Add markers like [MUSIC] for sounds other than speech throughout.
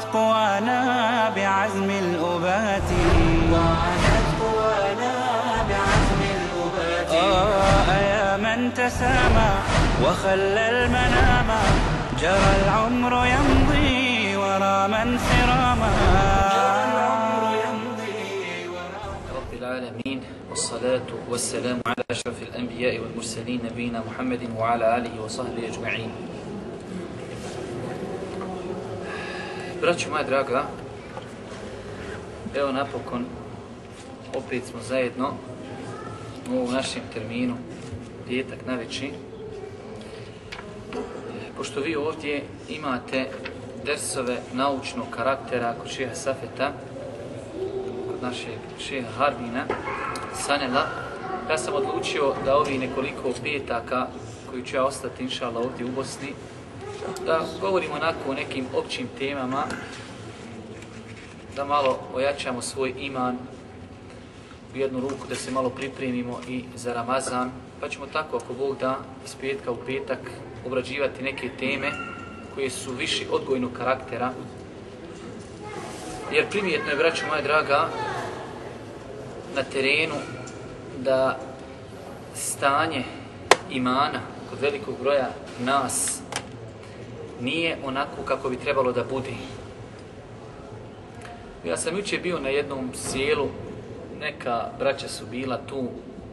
وعادت قوانا بعزم الأبات. وعادت قوانا بعزم الأبات. آه يا من تسامى وخلى المنام. جرى العمر يمضي ورا من سراما. جرى العمر يمضي ورا رب العالمين والصلاة والسلام على أشرف الأنبياء والمرسلين نبينا محمد وعلى آله وصحبه أجمعين. Braćo moja draga, evo napokon, opet smo zajedno u ovom našem terminu, djetak na veći. Pošto vi ovdje imate dersove naučnog karaktera kod šeha Safeta, kod našeg šeha Harbina, Sanela, ja sam odlučio da ovi nekoliko petaka koji ću ja ostati, inšala, ovdje u Bosni, da govorimo onako o nekim općim temama, da malo ojačamo svoj iman u jednu ruku, da se malo pripremimo i za Ramazan, pa ćemo tako, ako Bog da, iz petka u petak obrađivati neke teme koje su viši odgojnog karaktera. Jer primjetno je, braćo moja draga, na terenu da stanje imana kod velikog broja nas nije onako kako bi trebalo da bude. Ja sam juče bio na jednom sjelu, neka braća su bila tu,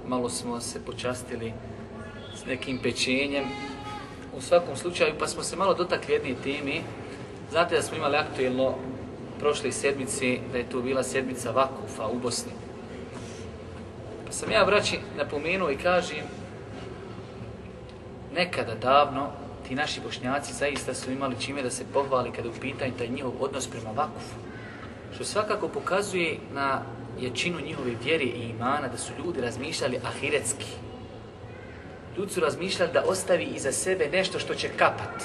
malo smo se počastili s nekim pečenjem. U svakom slučaju, pa smo se malo dotakli jedne teme. Znate da smo imali aktuelno prošle sedmice, da je to bila sedmica Vakufa u Bosni. Pa sam ja braći napomenuo i kažem, nekada davno, ti naši bošnjaci zaista su imali čime da se pohvali kada u pitanju taj njihov odnos prema vakufu. Što svakako pokazuje na jačinu njihove vjere i imana da su ljudi razmišljali ahiretski. Ljudi su razmišljali da ostavi iza sebe nešto što će kapat.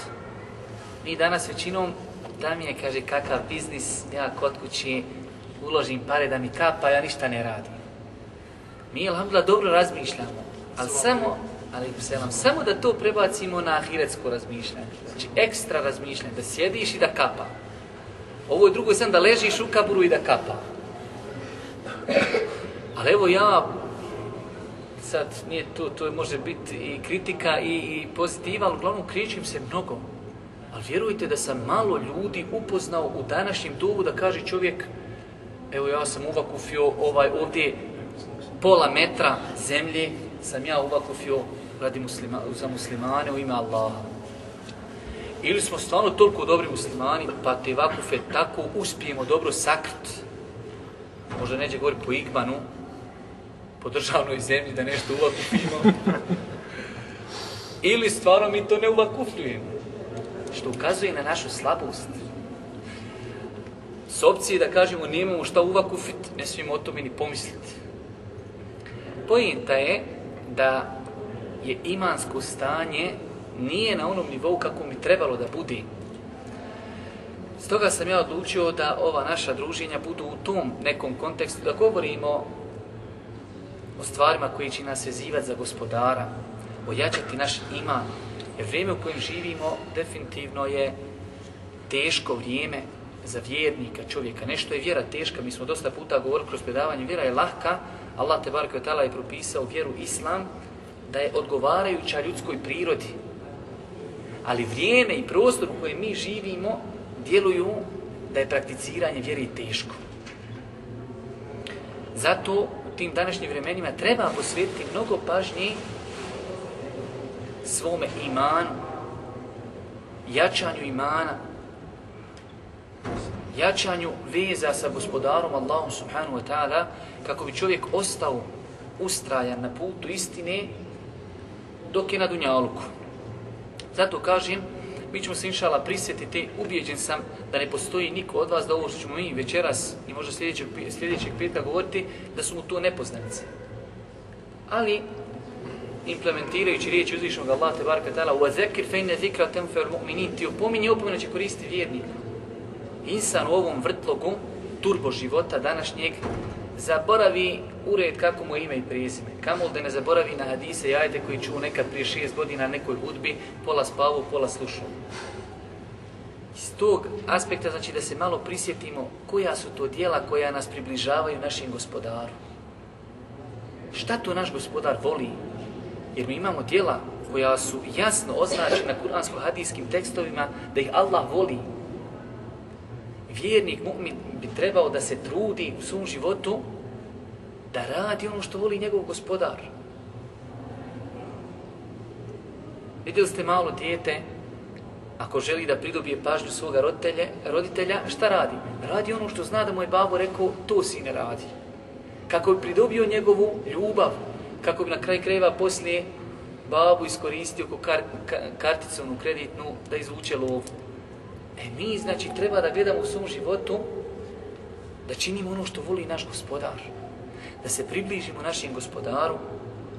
Mi danas većinom, da mi je kaže kakav biznis, ja kod kući uložim pare da mi kapa, ja ništa ne radim. Mi, alhamdulillah, dobro razmišljamo, ali samo selam, samo da to prebacimo na ahiretsko razmišljanje. Znači, ekstra razmišljanje, da sjediš i da kapa. Ovo je drugo je sam da ležiš u kaburu i da kapa. Ali evo ja, sad nije to, to može biti i kritika i, i pozitiva, ali uglavnom kričim se mnogo. Ali vjerujte da sam malo ljudi upoznao u današnjem dobu da kaže čovjek, evo ja sam uvakufio ovaj ovdje pola metra zemlje, sam ja uvakufio radi muslima, za muslimane u ime Allaha. Ili smo stvarno toliko dobri muslimani, pa te vakufe tako uspijemo dobro sakrt. Možda neće govori po Igmanu, po državnoj zemlji da nešto uvakufimo. [LAUGHS] Ili stvarno mi to ne uvakufljujemo. Što ukazuje na našu slabost. S opcije da kažemo nemamo šta uvakufit, ne smijemo o tome ni pomisliti. Pojenta je da je imansko stanje nije na onom nivou kako mi trebalo da bude. Stoga sam ja odlučio da ova naša druženja budu u tom nekom kontekstu, da govorimo o stvarima koji će nas vezivati za gospodara, ojačati naš iman. Jer vrijeme u kojem živimo definitivno je teško vrijeme za vjernika, čovjeka. Nešto je vjera teška, mi smo dosta puta govorili kroz predavanje, vjera je lahka, Allah te barke je propisao vjeru islam, da je odgovarajuća ljudskoj prirodi. Ali vrijeme i prostor u kojem mi živimo djeluju da je prakticiranje vjeri teško. Zato u tim današnjim vremenima treba posvetiti mnogo pažnje svome imanu, jačanju imana, jačanju veza sa gospodarom Allahom subhanahu wa ta'ala kako bi čovjek ostao ustrajan na putu istine dok je na Dunjaluku. Zato kažem mi ćemo se inšala prisjetiti, ubijeđen sam da ne postoji niko od vas da ovo što ćemo mi večeras i možda sljedećeg, sljedećeg petka govoriti, da su mu to nepoznanice. Ali, implementirajući riječi uzvišnog Allah te baraka ta'ala وَذَكِرْ فَيْنَ ذِكْرَ تَنْفَرْ مُؤْمِنِينَ Ti opominje opomenu će koristiti vjernika. Insan u ovom vrtlogu, turbo života današnjeg, zaboravi ured kako mu ime i prezime. Kamo da ne zaboravi na hadise i ajete koji čuo nekad prije šest godina nekoj hudbi, pola spavu, pola slušao. Iz tog aspekta znači da se malo prisjetimo koja su to dijela koja nas približavaju našim gospodaru. Šta to naš gospodar voli? Jer mi imamo dijela koja su jasno označena kuransko-hadijskim tekstovima da ih Allah voli. Vjernik, mu'min bi trebao da se trudi u svom životu da radi ono što voli njegov gospodar. Vidjeli ste malo dijete, ako želi da pridobije pažnju svoga roditelja, roditelja, šta radi? Radi ono što zna da mu je babo rekao, to si ne radi. Kako bi pridobio njegovu ljubav, kako bi na kraj krajeva poslije babu iskoristio kao kar, ka, karticu kreditnu da izvuče lovu. E mi, znači, treba da gledamo u svom životu da činimo ono što voli naš gospodar. Da se približimo našem gospodaru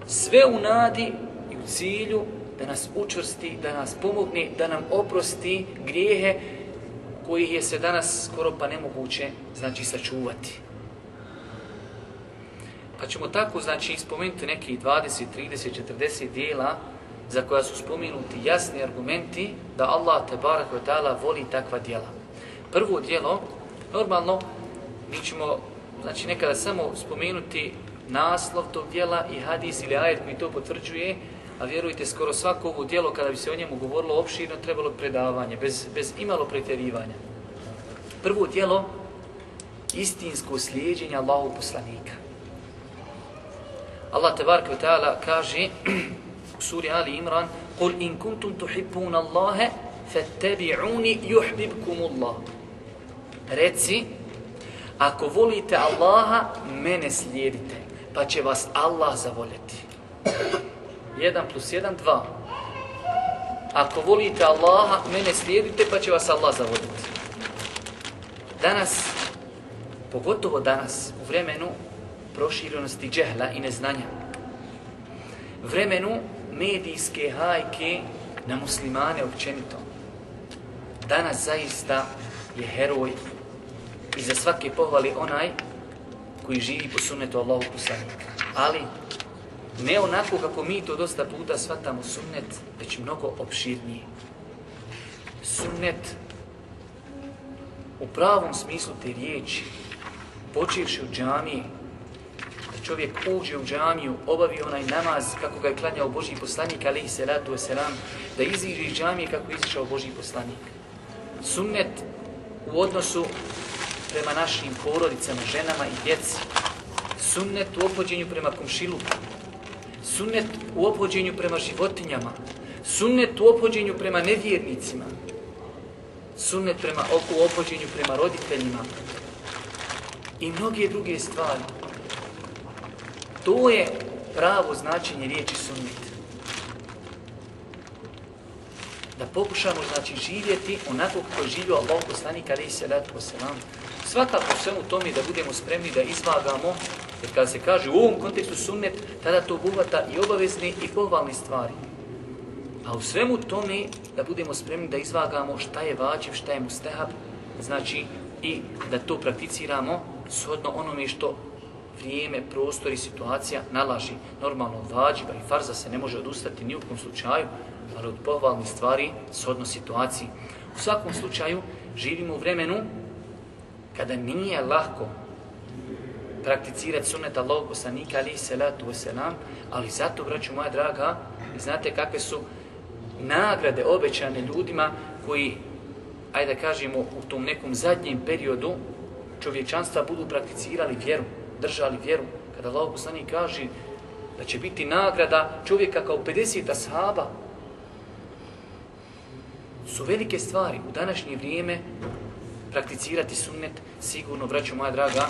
sve u nadi i u cilju da nas učvrsti, da nas pomogne, da nam oprosti grijehe kojih je se danas skoro pa nemoguće znači sačuvati. Pa ćemo tako, znači, spomenuti neki 20, 30, 40 dijela za koja su spomenuti jasni argumenti da Allah te barako ta'ala voli takva dijela. Prvo dijelo, normalno, mi ćemo, znači, nekada samo spomenuti naslov tog dijela i hadis ili ajet koji to potvrđuje, a vjerujte, skoro svako ovo dijelo, kada bi se o njemu govorilo opširno, trebalo predavanje, bez, bez imalo pretjerivanja. Prvo dijelo, istinsko slijedjenje Allahu poslanika. Allah te ve taala kaže [CLEARS THROAT] suri Ali Imran: "Kul in kuntum تُحِبُّونَ Allaha fattabi'uni yuhibbukum Allah." Reci, ako volite Allaha, mene slijedite, pa će vas Allah zavoljeti. 1 plus 1, 2. Ako volite Allaha, mene slijedite, pa će vas Allah zavoljeti. Danas, pogotovo danas, u vremenu proširenosti džehla i neznanja. Vremenu medijske hajke na muslimane općenito. Danas zaista je heroj i za svake pohvali onaj koji živi po sunnetu Allahu poslanika. Ali ne onako kako mi to dosta puta shvatamo sunnet, već mnogo opširnije. Sunnet u pravom smislu te riječi, počevši u džamiji, čovjek uđe u džamiju, obavi onaj namaz kako ga je klanjao Božji poslanik, ali i salatu wasalam, da iziđe iz džamije kako je izišao Božji poslanik. Sunnet u odnosu prema našim porodicama, ženama i djeci. Sunnet u opođenju prema kumšilu. Sunnet u opođenju prema životinjama. Sunnet u opođenju prema nevjernicima. Sunnet prema, u opođenju prema roditeljima. I mnoge druge stvari. To je pravo značenje riječi sunnet. Da pokušamo znači živjeti onako kako je živio Allah poslanik ali se rad po selam. Svakako svemu tome da budemo spremni da izvagamo, jer kada se kaže u ovom kontekstu sunnet, tada to obuhvata i obavezni i pohvalne stvari. A u svemu tome da budemo spremni da izvagamo šta je vađiv, šta je mustahab, znači i da to prakticiramo shodno onome što vrijeme, prostor i situacija nalaži normalno od vađiba i farza se ne može odustati ni u kom slučaju, ali od pohvalnih stvari shodno situaciji. U svakom slučaju živimo u vremenu kada nije lahko prakticirati sunet Allahog poslanika alihi salatu wasalam, ali zato, braću moja draga, znate kakve su nagrade obećane ljudima koji, ajde da kažemo, u tom nekom zadnjem periodu čovječanstva budu prakticirali vjeru držali vjeru. Kada Allah poslani kaže da će biti nagrada čovjeka kao 50 ashaba, su velike stvari u današnje vrijeme prakticirati sunnet, sigurno, braću moja draga,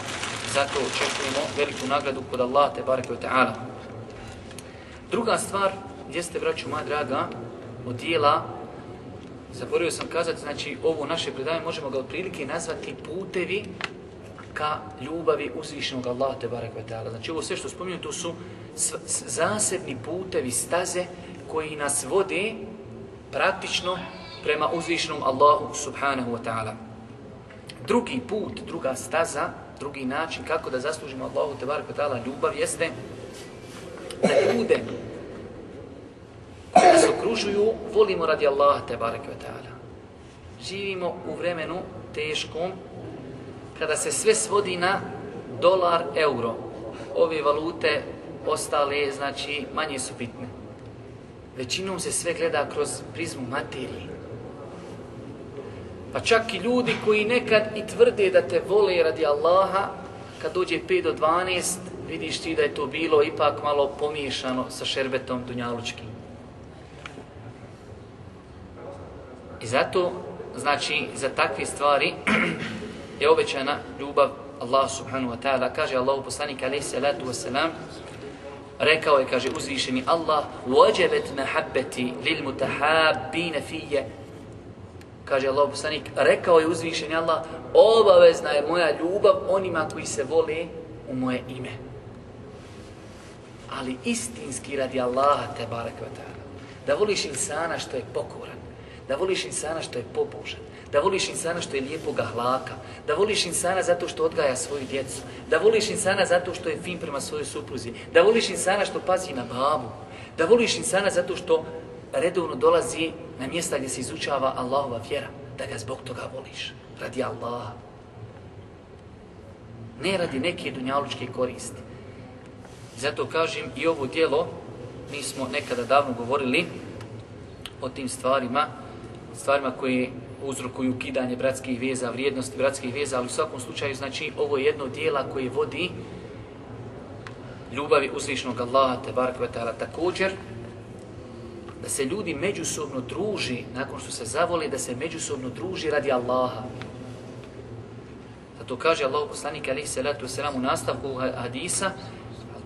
zato očekujemo veliku nagradu kod Allah, te bareke wa ta'ala. Druga stvar, gdje ste, moja draga, od dijela zaboravio sam kazati, znači ovo naše predavanje možemo ga otprilike nazvati putevi ka ljubavi uzvišenog Allaha te barek ta'ala. Znači ovo sve što spominju to su zasebni putevi staze koji nas vode praktično prema uzvišenom Allahu subhanahu wa ta'ala. Drugi put, druga staza, drugi način kako da zaslužimo Allahu te barek ta'ala ljubav jeste da ljude koji nas okružuju volimo radi Allaha te barek ta'ala. Živimo u vremenu teškom kada se sve svodi na dolar, euro. Ove valute ostale, znači, manje su bitne. Većinom se sve gleda kroz prizmu materije. Pa čak i ljudi koji nekad i tvrde da te vole radi Allaha, kad dođe 5 do 12, vidiš ti da je to bilo ipak malo pomiješano sa šerbetom dunjalučkim. I zato, znači, za takve stvari je obećana ljubav Allah subhanahu wa ta'ala. Kaže Allah poslanik alaihi salatu wa salam, rekao je, kaže uzvišeni Allah, وَجَبَتْ مَحَبَّتِ لِلْمُتَحَابِّينَ فِيَّ Kaže Allah poslanik, rekao je uzvišeni Allah, obavezna je moja ljubav onima koji se vole u moje ime. Ali istinski radi Allaha te barek Da voliš insana što je pokoran, da voliš insana što je pobožan, da voliš insana što je lijepog hlaka, da voliš insana zato što odgaja svoju djecu, da voliš insana zato što je fin prema svojoj supruzi, da voliš insana što pazi na babu, da voliš insana zato što redovno dolazi na mjesta gdje se izučava Allahova vjera, da ga zbog toga voliš, radi Allaha. Ne radi neke dunjalučke koristi. Zato kažem i ovo dijelo, mi smo nekada davno govorili o tim stvarima, stvarima koje uzrokuju kidanje bratskih veza, vrijednosti bratskih veza, ali u svakom slučaju, znači, ovo je jedno dijela koje vodi ljubavi uzvišnog Allaha, te barakva također, da se ljudi međusobno druži, nakon što se zavoli, da se međusobno druži radi Allaha. Zato kaže Allah poslanik alaihi salatu wasalam u nastavku hadisa,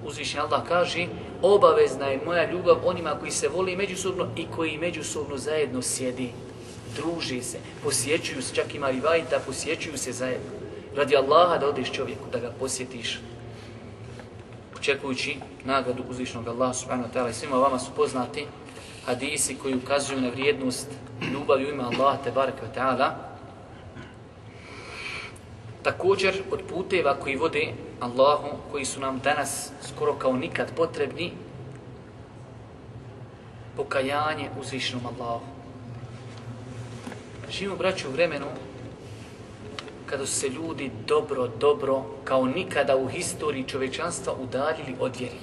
uzvišnji Allah kaže, obavezna je moja ljubav onima koji se voli međusobno i koji međusobno zajedno sjedi druži se, posjećuju se, čak ima rivajta, posjećuju se zajedno. Radi Allaha da odeš čovjeku, da ga posjetiš. Očekujući nagradu uzvišnog Allaha subhanahu wa ta'ala i svima vama su poznati hadisi koji ukazuju na vrijednost ljubavi u ime Allaha te baraka wa ta'ala. Također od puteva koji vode Allahu, koji su nam danas skoro kao nikad potrebni, pokajanje uzvišnom Allahu. Živimo, braću, u vremenu kada su se ljudi dobro, dobro, kao nikada u historiji čovečanstva udaljili od vjeri.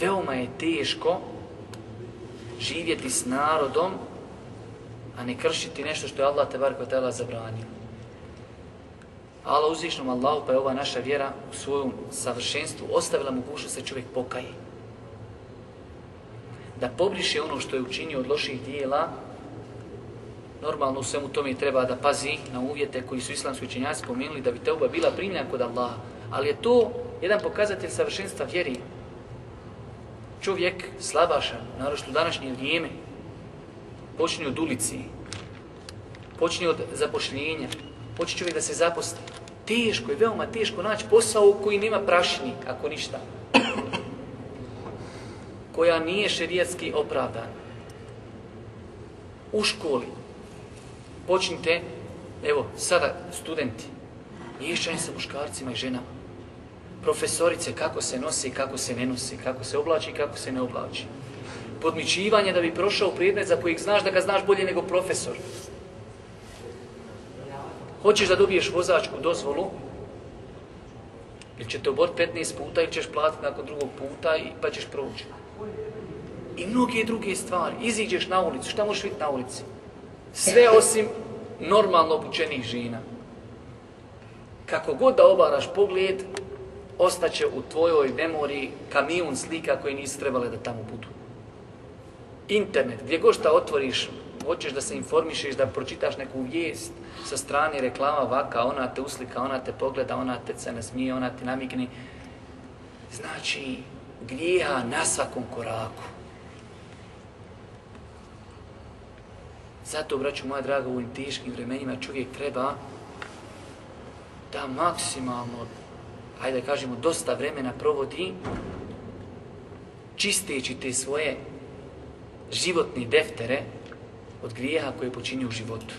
Veoma je teško živjeti s narodom, a ne kršiti nešto što je Allah te barko tela zabranio. Allah uzvišnom Allahu, pa je ova naša vjera u svojom savršenstvu ostavila mogućnost da čovjek pokaje da pobriše ono što je učinio od loših dijela, normalno u svemu tome treba da pazi na uvjete koji su islamski učenjaci spomenuli da bi teuba bila primljena kod Allaha. Ali je to jedan pokazatelj savršenstva vjeri. Čovjek slabašan, naravno u današnje vrijeme, počne od ulici, počne od zapošljenja, počne čovjek da se zaposli. Teško je, veoma teško naći posao koji nema prašni, ako ništa koja nije šerijetski opravdana. U školi počnite, evo, sada studenti, miješanje sa muškarcima i ženama. Profesorice, kako se nosi, kako se ne nosi, kako se oblači, kako se ne oblači. Podmičivanje da bi prošao predmet za kojeg znaš da ga znaš bolje nego profesor. Hoćeš da dobiješ vozačku dozvolu, ili će te obor 15 puta ili ćeš platiti nakon drugog puta i pa ćeš proći i mnoge druge stvari. Iziđeš na ulicu, šta možeš vidjeti na ulici? Sve osim normalno obučenih žena. Kako god da obaraš pogled, ostaće u tvojoj memoriji kamion slika koje nisi trebale da tamo budu. Internet, gdje god šta otvoriš, hoćeš da se informišeš, da pročitaš neku vijest sa strane reklama vaka, ona te uslika, ona te pogleda, ona te se nasmije, ona te namigni. Znači, grijeha na svakom koraku. Zato, braću moja draga, u ovim teškim vremenima čovjek treba da maksimalno, hajde da kažemo, dosta vremena provodi čisteći te svoje životne deftere od grijeha koje počini u životu.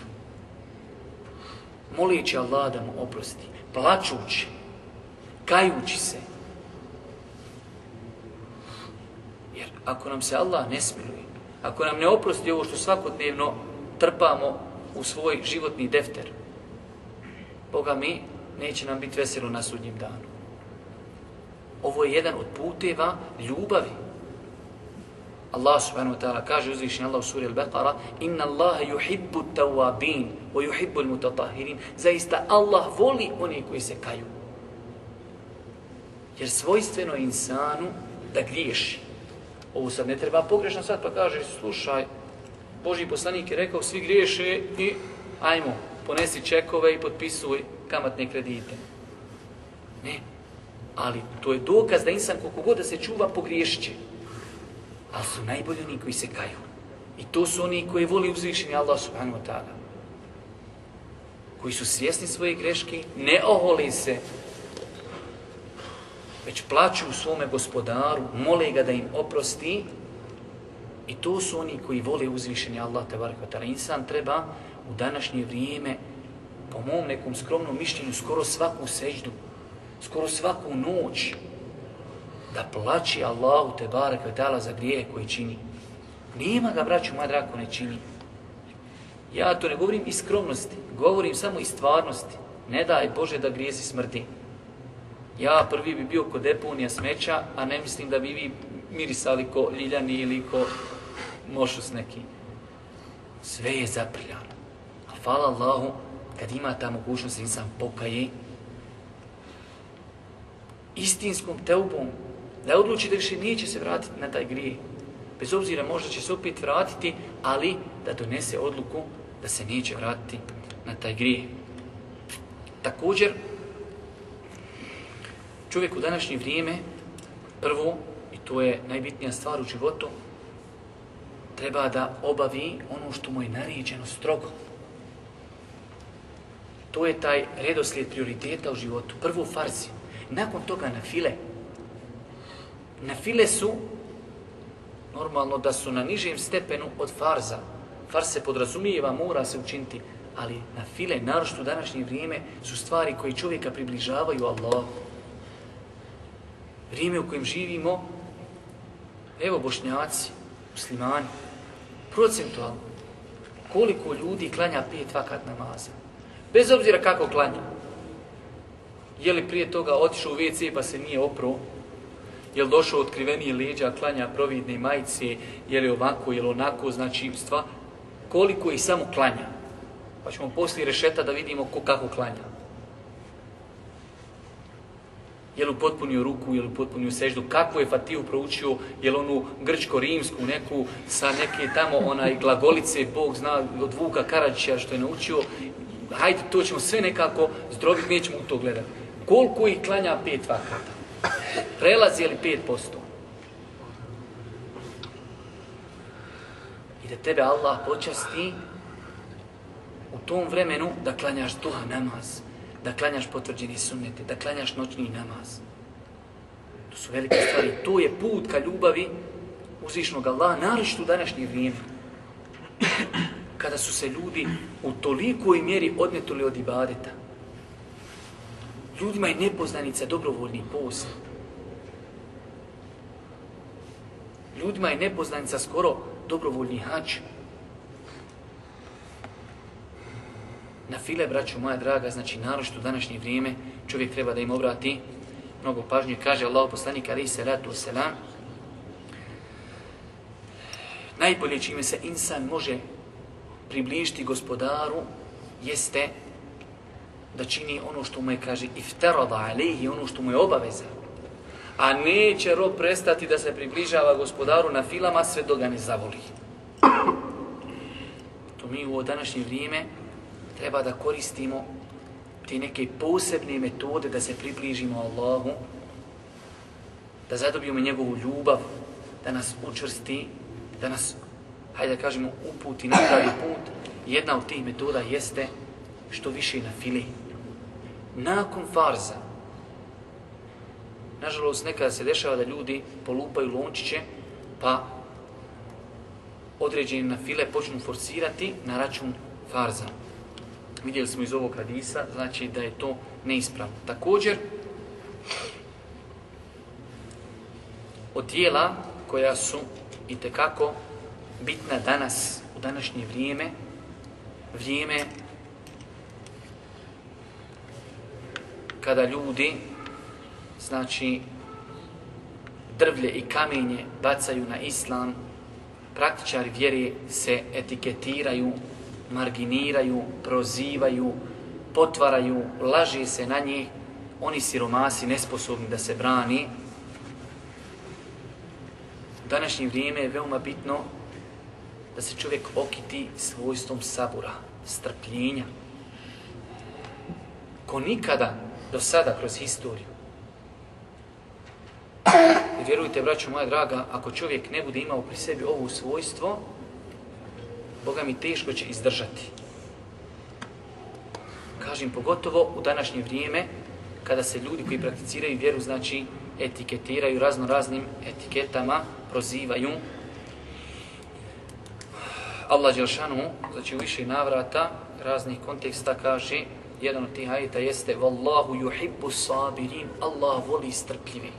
Molijeći Allah da mu oprosti, plačući, kajući se. Jer ako nam se Allah ne smiluje, ako nam ne oprosti ovo što svakodnevno trpamo u svoj životni defter, Boga mi, neće nam biti veselo na sudnjem danu. Ovo je jedan od puteva ljubavi. Allah subhanahu wa ta'ala kaže uzvišnji Allah u suri Al-Baqara Inna Allahe yuhibbu tawabin wa yuhibbu al-mutatahirin Zaista Allah voli one koji se kaju. Jer svojstveno insanu da griješi. Ovo sad ne treba pogrešno sad pa kaže slušaj Boži poslanik je rekao svi griješe i ajmo ponesi čekove i potpisuj kamatne kredite. Ne. Ali to je dokaz da insan koliko god da se čuva pogriješće. Ali su najbolji oni koji se kaju. I to su oni koji voli uzvišenje Allah subhanahu wa ta'ala. Koji su svjesni svoje greške, ne oholi se, već plaću u svome gospodaru, mole ga da im oprosti. I to su oni koji vole uzvišeni Allah tabaraka ta'ala. Insan treba u današnje vrijeme po mom nekom skromnom mišljenju, skoro svaku seždu, skoro svaku noć, da plaći Allahu te ta'ala za grije koji čini. Nema ga, braću, moja drako, ne čini. Ja to ne govorim iz skromnosti, govorim samo iz stvarnosti. Ne daj Bože da grijezi smrti. Ja prvi bi bio kod deponija smeća, a ne mislim da bi vi mirisali ko ljiljani ili ko mošus neki. Sve je zaprljano. A hvala Allahu, kad ima ta mogućnost da insan pokaje istinskom teubom, da odluči da više neće se vratiti na taj grije. Bez obzira možda će se opet vratiti, ali da donese odluku da se neće vratiti na taj grije. Također, čovjek u današnje vrijeme, prvo, i to je najbitnija stvar u životu, treba da obavi ono što mu je naređeno strogo. To je taj redoslijed prioriteta u životu. Prvo farzi, nakon toga na file. Na file su, normalno da su na nižem stepenu od farza. Farz se podrazumijeva, mora se učiniti, ali na file, narošto u današnje vrijeme, su stvari koje čovjeka približavaju Allah. Vrijeme u kojem živimo, evo bošnjaci, muslimani, procentualno, koliko ljudi klanja pet vakat namaza. Bez obzira kako klanja. Je li prije toga otišao u WC pa se nije opro? Je li došao otkrivenije leđa, klanja providne majice? Je li ovako, je li onako? Znači, stva, koliko ih samo klanja? Pa ćemo poslije rešeta da vidimo ko kako klanja. Je li upotpunio ruku, je li upotpunio seždu? Kako je Fatiju proučio? Je li onu grčko-rimsku neku sa neke tamo onaj glagolice, Bog zna, od Vuka Karadžića što je naučio? hajde, to ćemo sve nekako zdrobiti, nećemo u to gledati. Koliko ih klanja pet vakata? Prelazi li pet posto? I da tebe Allah počasti u tom vremenu da klanjaš duha namaz, da klanjaš potvrđeni sunnete, da klanjaš noćni namaz. To su velike stvari. To je put ka ljubavi uzvišnog Allaha, naročito u današnje vrijeme kada su se ljudi u tolikoj mjeri odnetuli od ibadeta. Ljudima je nepoznanica dobrovoljni post. Ljudima je nepoznanica skoro dobrovoljni hač. Na file, braću moja draga, znači naročito u današnje vrijeme, čovjek treba da im obrati mnogo pažnje. Kaže Allah poslanik ali se ratu selam, najbolje čime se insan može približiti gospodaru jeste da čini ono što mu je, kaže, iftarada alihi, ono što mu je obaveza. A neće rob prestati da se približava gospodaru na filama sve do ga ne zavoli. To mi u današnje vrijeme treba da koristimo te neke posebne metode da se približimo Allahu, da zadobijemo njegovu ljubav, da nas učvrsti, da nas hajde da kažemo, uputi na pravi put, jedna od tih metoda jeste što više na fili. Nakon farza, nažalost nekada se dešava da ljudi polupaju lončiće, pa određeni na file počnu forsirati na račun farza. Vidjeli smo iz ovog hadisa, znači da je to neispravno. Također, od tijela koja su i tekako bitna danas, u današnje vrijeme, vrijeme kada ljudi, znači, drvlje i kamenje bacaju na islam, praktičari vjere se etiketiraju, marginiraju, prozivaju, potvaraju, laži se na njih, oni siromasi nesposobni da se brani. U današnje vrijeme je veoma bitno da se čovjek okiti svojstvom sabura, strpljenja. Ko nikada do sada kroz historiju. I vjerujte, braćo moja draga, ako čovjek ne bude imao pri sebi ovo svojstvo, Boga mi teško će izdržati. Kažem, pogotovo u današnje vrijeme, kada se ljudi koji prakticiraju vjeru, znači etiketiraju razno raznim etiketama, prozivaju, Allah Đelšanu, znači u više navrata, raznih konteksta kaže, jedan od tih ajeta jeste Wallahu yuhibbu sabirin, Allah voli strpljivi.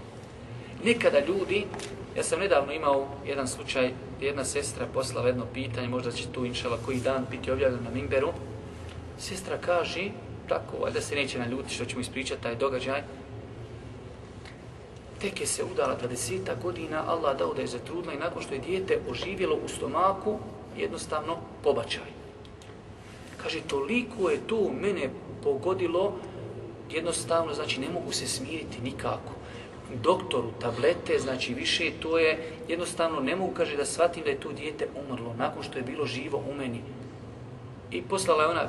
Nekada ljudi, ja sam nedavno imao jedan slučaj, jedna sestra poslala jedno pitanje, možda će tu inšala koji dan biti objavljeno na Mimberu. Sestra kaže, tako, valjda se neće naljuti što ćemo ispričati taj događaj, tek je se udala 20 godina, Allah dao da je zatrudna i nakon što je dijete oživjelo u stomaku, jednostavno pobačaj. Kaže, toliko je to mene pogodilo, jednostavno, znači, ne mogu se smiriti nikako. Doktoru tablete, znači, više to je, jednostavno, ne mogu, kaže, da shvatim da je to dijete umrlo, nakon što je bilo živo u meni. I poslala je ona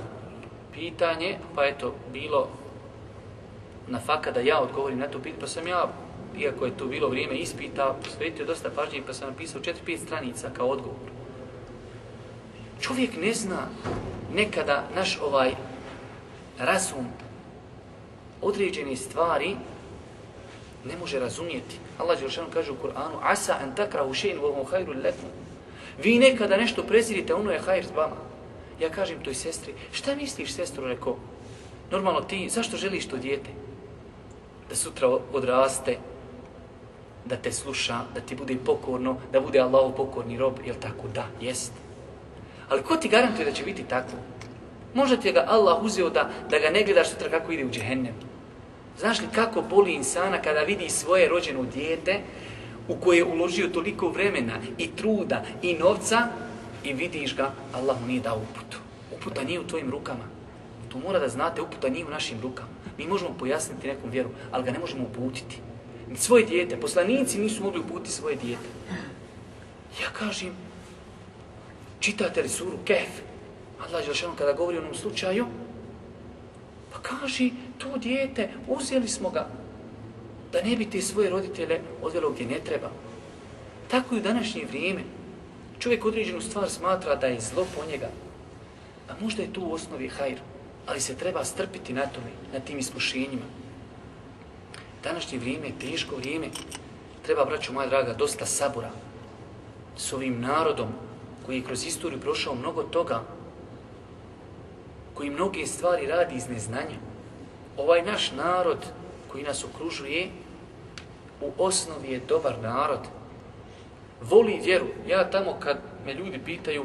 pitanje, pa eto, bilo na faka da ja odgovorim na to pitanje, pa sam ja, iako je to bilo vrijeme ispita, posvetio dosta pažnje, pa sam napisao 4-5 stranica kao odgovor. Čovjek ne zna nekada naš ovaj razum određene stvari ne može razumjeti. Allah Đelšanu kaže u Kur'anu Asa an takrahu še'in wa hum khairu lakum. Vi nekada nešto prezirite, ono je hajr vama. Ja kažem toj sestri, šta misliš, sestro, reko? Normalno ti, zašto želiš to dijete? Da sutra odraste, da te sluša, da ti bude pokorno, da bude Allahu pokorni rob, jel tako? Da, jest. Ali ko ti garantuje da će biti tako? Možda ti je ga Allah uzeo da, da ga ne gledaš sutra kako ide u džehennem. Znaš li kako boli insana kada vidi svoje rođeno dijete u koje je uložio toliko vremena i truda i novca i vidiš ga, Allah mu nije dao uputu. Uputa nije u tvojim rukama. To mora da znate, uputa nije u našim rukama. Mi možemo pojasniti nekom vjeru, ali ga ne možemo uputiti. Svoje dijete, poslanici nisu mogli uputiti svoje dijete. Ja kažem, čitate li suru Kehf? Allah Želšanu kada govori o onom slučaju, pa kaže, to dijete, uzeli smo ga, da ne bi te svoje roditelje odvelo gdje ne treba. Tako i u današnje vrijeme. Čovjek određenu stvar smatra da je zlo po njega, a možda je to u osnovi hajr, ali se treba strpiti na tome, na tim iskušenjima. Današnje vrijeme je teško vrijeme. Treba, braću moja draga, dosta sabora s ovim narodom koji je kroz istoriju prošao mnogo toga, koji mnoge stvari radi iz neznanja. Ovaj naš narod koji nas okružuje, u osnovi je dobar narod. Voli vjeru. Ja tamo kad me ljudi pitaju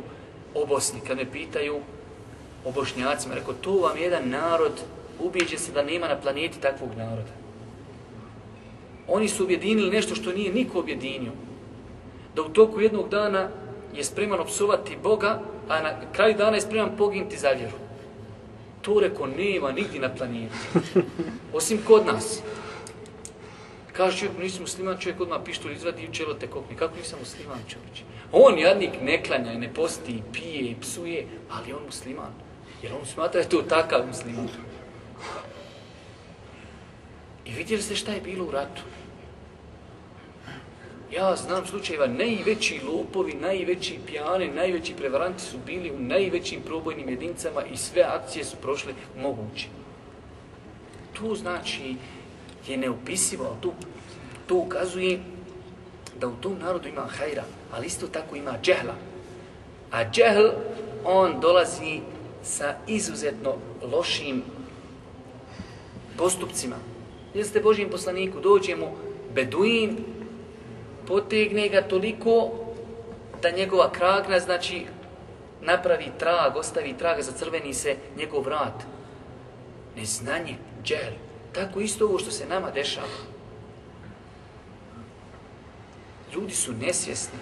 o Bosni, kad me pitaju o Bošnjacima, rekao, to vam je jedan narod, ubijeđe se da nema na planeti takvog naroda. Oni su objedinili nešto što nije niko objedinio. Da u toku jednog dana je spreman opsovati Boga, a na kraju dana je spreman poginti za vjeru. To reko nema nigdje na planeti. Osim kod nas. Kaže čovjek, nisi musliman, čovjek odmah pištolj izvadi i čelo te kokni. Kako nisam musliman čovječ? On jadnik ne klanja i ne posti i pije i psuje, ali on musliman. Jer on smatra je to takav musliman. I vidjeli ste šta je bilo u ratu? Ja znam slučajeva, najveći lopovi, najveći pijane, najveći prevaranti su bili u najvećim probojnim jedincama i sve akcije su prošle moguće. To znači je neopisivo, to, to ukazuje da u tom narodu ima hajra, ali isto tako ima džehla. A džehl, on dolazi sa izuzetno lošim postupcima. Jeste Božijem poslaniku, dođe mu beduin, potegne ga toliko da njegova kragna, znači, napravi trag, ostavi traga za crveni se njegov vrat. Neznanje, džel. Tako isto ovo što se nama dešava. Ljudi su nesvjesni.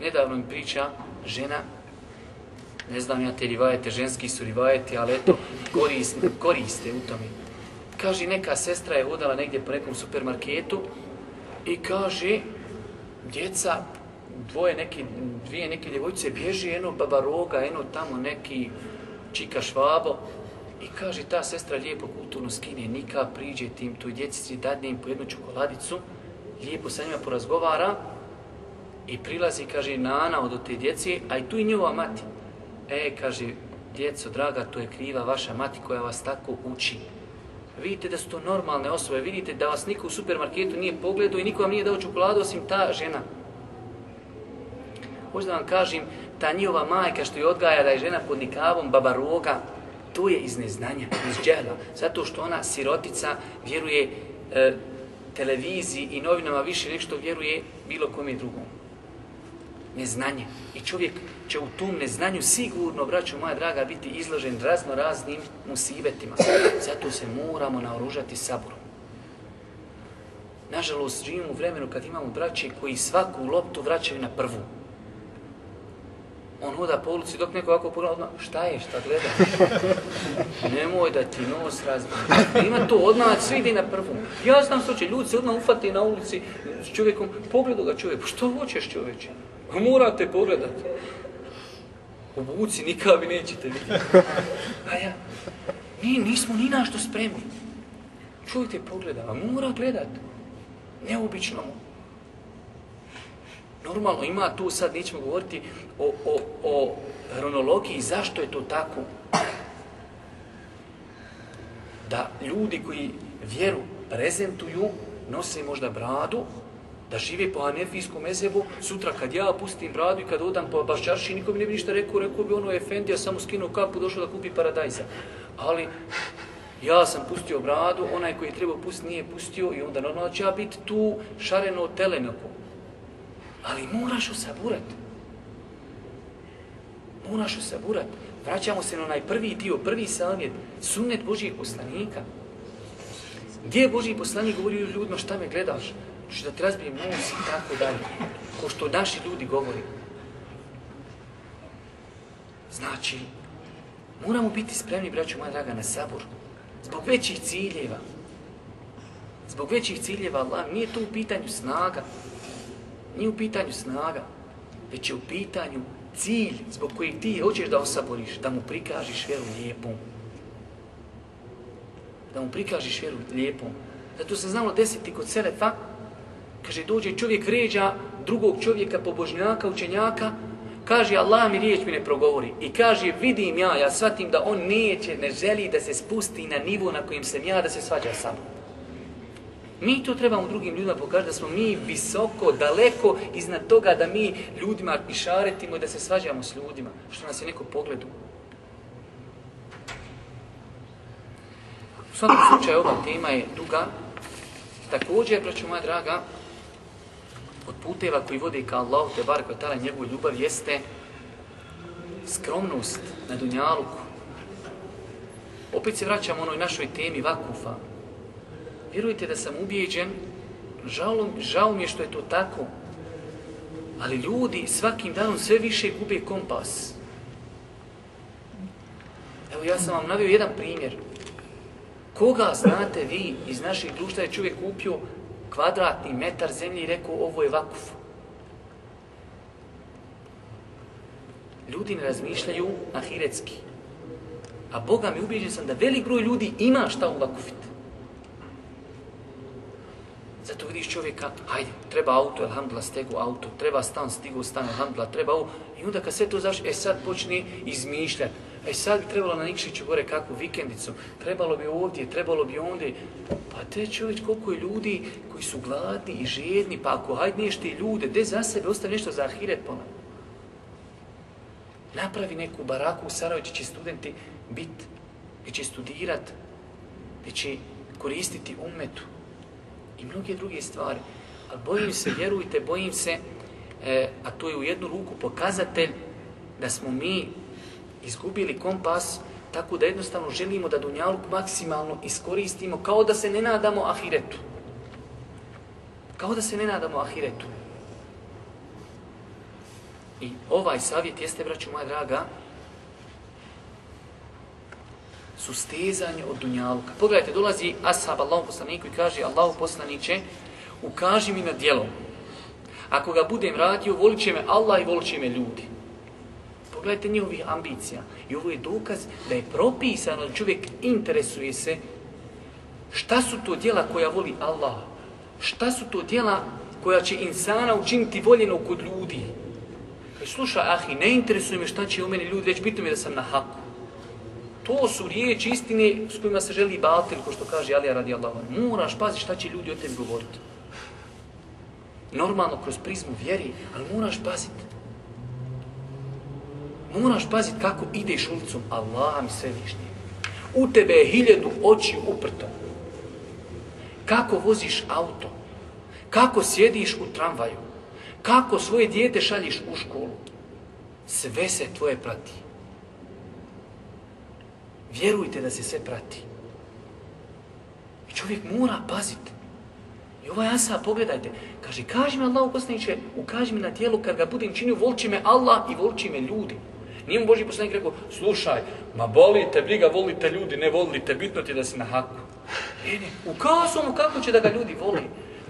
Nedavno mi priča žena, ne znam ja te rivajete, ženski su rivajeti, ali eto, koriste, koriste u tome. Kaže, neka sestra je hodala negdje po nekom supermarketu i kaže, djeca, dvoje neki, dvije neke djevojčice, bježi eno babaroga, jedno eno tamo neki čika švabo, I kaže, ta sestra lijepo kulturno skine nika, priđe tim toj djecici, dadne im po jednu čokoladicu, lijepo sa njima porazgovara i prilazi, kaže, nana od te djeci, a i tu i njova mati. E, kaže, djeco, draga, to je kriva vaša mati koja vas tako uči. Vidite da su to normalne osobe, vidite da vas niko u supermarketu nije pogledao i niko vam nije dao čokoladu osim ta žena. Možda vam kažem, ta njihova majka što je odgaja da je žena pod nikavom, babaroga, To je iz neznanja, iz džehla. Zato što ona, sirotica, vjeruje e, televiziji i novinama više nek što vjeruje bilo kome drugom. Neznanje. I čovjek će u tom neznanju sigurno, braću moja draga, biti izložen razno raznim musibetima. Zato se moramo naoružati saborom. Nažalost, živimo u vremenu kad imamo braće koji svaku loptu vraćaju na prvu on hoda po ulici dok neko ovako pogleda odmah, šta je, šta gleda? [LAUGHS] Nemoj da ti nos razbije. Ima to odmah, svi ide na prvu. Ja znam što će, ljudi se odmah ufati na ulici s čovjekom, pogledu ga čovjek, što hoćeš čovječe? Pa morate pogledati. U buci nikad vi nećete vidjeti. A ja, mi nismo ni našto spremni. Čovjek te pogleda, a mora gledat. Neobično mu. Normalno ima tu sad, nećemo govoriti o, o, o hronologiji, zašto je to tako. Da ljudi koji vjeru prezentuju, nose možda bradu, da žive po anefijskom mezebu, sutra kad ja pustim bradu i kad odam po baščarši, nikom ne bi ništa rekao, rekao bi ono Efendija, samo skinuo kapu, došao da kupi paradajza. Ali ja sam pustio bradu, onaj koji je trebao pustiti nije pustio i onda normalno će ja biti tu šareno telenoko. Ali moraš osaburat. Moraš osaburat. Vraćamo se na onaj prvi dio, prvi savjet, sunnet Božijeg poslanika. Gdje je Božiji poslanik govorio ljudima šta me gledaš? Čući da ti razbijem nos i tako dalje. Ko što naši ljudi govori. Znači, moramo biti spremni, braću moja draga, na sabor. Zbog većih ciljeva. Zbog većih ciljeva, Allah, nije to u pitanju snaga. Nije u pitanju snaga, već je u pitanju cilj zbog kojeg ti hoćeš da osaboriš, da mu prikažiš vjeru lijepom. Da mu prikažiš vjeru lijepom. Zato se znalo desiti kod Selefa, kaže, dođe čovjek ređa drugog čovjeka, pobožnjaka, učenjaka, kaže, Allah mi riječ mi ne progovori. I kaže, vidim ja, ja shvatim da on neće, ne želi da se spusti na nivo na kojem sam ja, da se svađa sa mnom. Mi to trebamo drugim ljudima pokazati da smo mi visoko, daleko iznad toga da mi ljudima išaretimo i da se svađamo s ljudima, što nas je neko pogledu. U svakom slučaju ova tema je duga. Također, braću moja draga, od puteva koji vode ka Allahu te bar koja tala njegovu ljubav jeste skromnost na dunjaluku. Opet se vraćamo onoj našoj temi vakufa, Vjerujte da sam ubijeđen, žao, žao mi je što je to tako, ali ljudi svakim danom sve više gube kompas. Evo ja sam vam navio jedan primjer. Koga znate vi iz naših društva je čovjek kupio kvadratni metar zemlje i rekao ovo je vakuf. Ljudi ne razmišljaju ahiretski. A Boga mi ubijeđen sam da velik broj ljudi ima šta u vakufiti. vidiš čovjeka, hajde, treba auto, alhamdulillah, stegu auto, treba stan, stigu stan, alhamdulillah, treba ovo. I onda kad sve to završi, e sad počne izmišljati. E sad bi trebalo na Nikšiću gore kakvu vikendicu, trebalo bi ovdje, trebalo bi ondje. Pa te čovječ, koliko je ljudi koji su gladni i žedni, pa ako hajde nešto ljude, de za sebe, ostavi nešto za ahiret ponovno. Napravi neku baraku u Sarajevo, će studenti bit, gdje će studirat, gdje će koristiti umetu i mnoge druge stvari. Ali bojim se, vjerujte, bojim se, e, a to je u jednu ruku pokazatelj da smo mi izgubili kompas tako da jednostavno želimo da Dunjaluk maksimalno iskoristimo kao da se ne nadamo Ahiretu. Kao da se ne nadamo Ahiretu. I ovaj savjet jeste, braću moja draga, sustezanje od Dunjaluka. Pogledajte, dolazi Ashab Allahom poslaniku i kaže Allahu poslaniće, ukaži mi na djelo. Ako ga budem radio, volit će me Allah i volit će me ljudi. Pogledajte njihovih ambicija. I ovo je dokaz da je propisano da čovjek interesuje se šta su to djela koja voli Allah. Šta su to djela koja će insana učiniti voljeno kod ljudi. Kaj slušaj, ahi, ne interesuje me šta će u meni ljudi, već bitno mi da sam na haku. To su riječi istine s kojima se želi batil, ko što kaže Alija radi Allah. Moraš pazi šta će ljudi o tebi govoriti. Normalno kroz prizmu vjeri, ali moraš paziti. Moraš paziti kako ideš ulicom Allah mi svevišnji. U tebe je hiljadu oči uprto. Kako voziš auto? Kako sjediš u tramvaju? Kako svoje dijete šaljiš u školu? Sve se tvoje prati. Vjerujte da se sve prati. I čovjek mora paziti. I ovaj asa, pogledajte, kaže, kaži mi Allah uposlaniče, ukaži mi na tijelu kad ga budem činio, volči me Allah i volči me ljudi. Nije mu Boži poslanik rekao, slušaj, ma volite, briga, volite ljudi, ne volite, bitno ti da si na haku. E, ne, ukazao mu kako će da ga ljudi voli.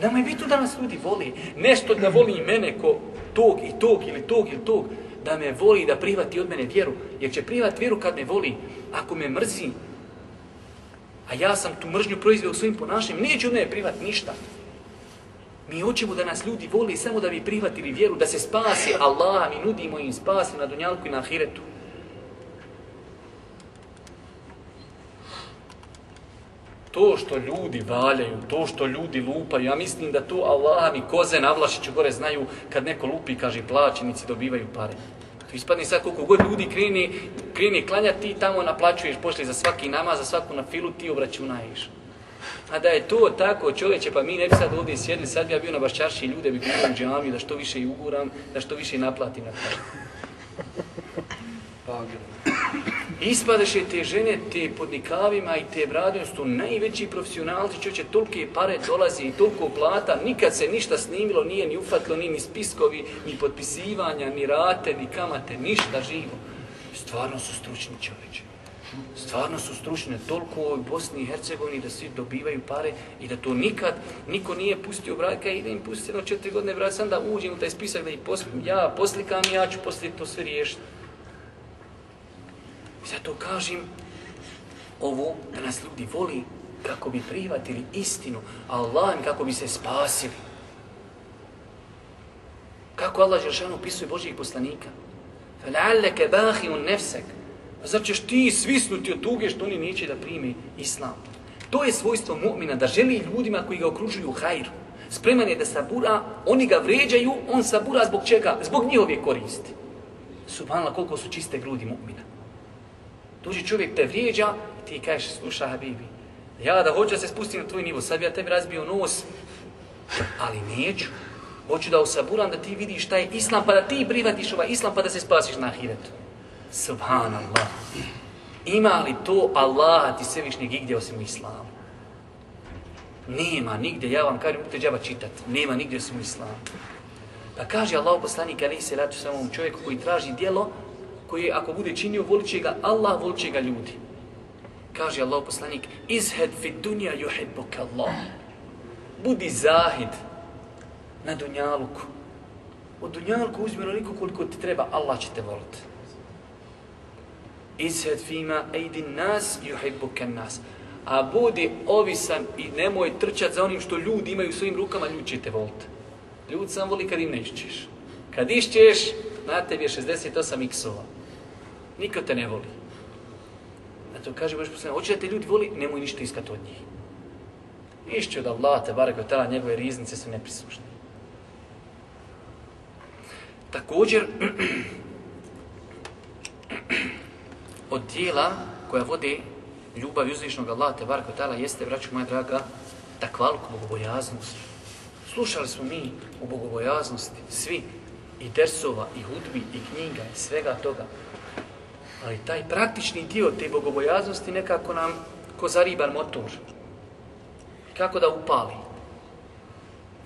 Nama je bitno da nas ljudi voli. Nešto da voli i mene ko tog i tog ili tog ili tog da me voli da prihvati od mene vjeru. Jer će prihvat vjeru kad me voli. Ako me mrzi, a ja sam tu mržnju proizveo svojim ponašanjem, neću od mene prihvati ništa. Mi hoćemo da nas ljudi voli samo da bi prihvatili vjeru, da se spasi Allah, mi nudimo im spasi na dunjalku i na ahiretu. To što ljudi valjaju, to što ljudi lupaju, ja mislim da to Allah mi koze na Vlašiću gore znaju kad neko lupi, kaže plaćenici dobivaju pare. To ispadne sad koliko god ljudi kreni, kreni klanjati, ti tamo naplaćuješ pošli za svaki namaz, za svaku na filu, ti obračunaješ. A da je to tako čovječe, pa mi ne bi sad ovdje sjedli, sad bi ja bio na bašćarši ljude, bi gledao u džamiju, da što više i uguram, da što više i naplatim na kraju. [LAUGHS] Ispadaše te žene, te podnikavima i te bradom su najveći profesionalci, čovječe, tolike pare dolazi i toliko plata, nikad se ništa snimilo, nije ni ufatlo, ni, ni spiskovi, ni potpisivanja, ni rate, ni kamate, ništa živo. Stvarno su stručni čovječe. Stvarno su stručne toliko u Bosni i Hercegovini da svi dobivaju pare i da to nikad niko nije pustio braka i da im pusti jedno četiri godine braka, sam da uđem u taj spisak da ih poslikam, ja poslikam i ja ću poslije to sve riješiti. I zato kažem ovo da nas ljudi voli kako bi prihvatili istinu, Allah kako bi se spasili. Kako Allah Žešanu pisuje Božijeg poslanika? فَلَعَلَّكَ بَاهِمُ نَفْسَكَ Zar ćeš ti svisnuti od tuge što oni neće da prime islam? To je svojstvo mu'mina, da želi ljudima koji ga okružuju hajru. Spreman je da sabura, oni ga vređaju, on sabura zbog čega? Zbog njihove koristi. Subhanallah, koliko su čiste grudi mu'mina. Dođe čovjek te vrijeđa ti kažeš, sluša Habibi, ja da hoću da se spustim na tvoj nivo, sad bi ja tebi razbio nos, ali neću. Hoću da osaburam da ti vidiš šta je islam, pa da ti privatiš ovaj islam, pa da se spasiš na ahiretu. Subhanallah. Ima li to Allaha ti svevišnjeg igdje osim islamu? Nema nigdje, ja vam kažem, te džaba čitat, nema nigdje osim islamu. Pa kaže Allah poslanik ali se ratu samom čovjeku koji traži dijelo, koji ako bude činio, volit će ga Allah, volit će ga ljudi. Kaže Allah poslanik, izhed fi dunja juhibbuk Allah. Budi zahid na dunjaluku. Od dunjaluku uzmi onoliko koliko ti treba, Allah će te voliti. Izhed fima ejdin nas juhibbuk nas. a budi ovisan i nemoj trčat za onim što ljudi imaju u svojim rukama, ljudi će te voliti. Ljudi sam voli kad im ne išćeš. Kad išćeš, na tebi je 68 x-ova. Niko te ne voli. A to kaže Boži poslanik, hoće da te ljudi voli, nemoj ništa iskat od njih. Išće od Allah, te barek od tala, njegove riznice su neprisušne. Također, [CLEARS THROAT] od tijela koja vode ljubav uzvišnog Allaha te barko tala jeste, braću moja draga, takvaluk bogobojaznost. Slušali smo mi o bogobojaznosti, svi, i dersova, i hudbi, i knjiga, i svega toga. Ali taj praktični dio te bogobojaznosti nekako nam ko zariban motor. Kako da upali?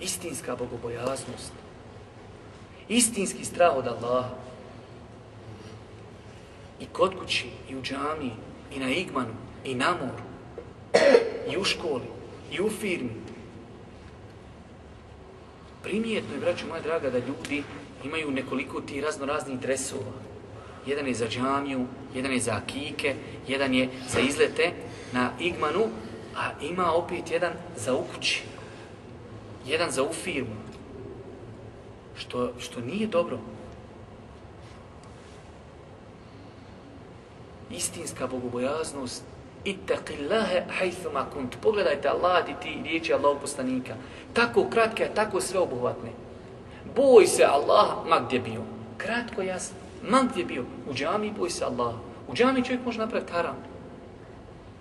Istinska bogobojaznost. Istinski strah od Allaha. I kod kući, i u džami, i na igmanu, i na moru, i u školi, i u firmi. Primijetno je, braću moja draga, da ljudi imaju nekoliko ti razno raznih dresova. Jedan je za džamiju, jedan je za akike, jedan je za izlete na igmanu, a ima opet jedan za u kući, Jedan za u firmu. Što, što nije dobro. Istinska bogobojaznost ittaqillaha haythuma kunt. Pogledajte Allah i ti riječi Allahu poslanika. Tako kratke, a tako sveobuhvatne. Boj se Allah, ma gdje bio. Kratko, jasno. Ma gdje bio. U džami boj se Allah. U džami čovjek može napraviti haram.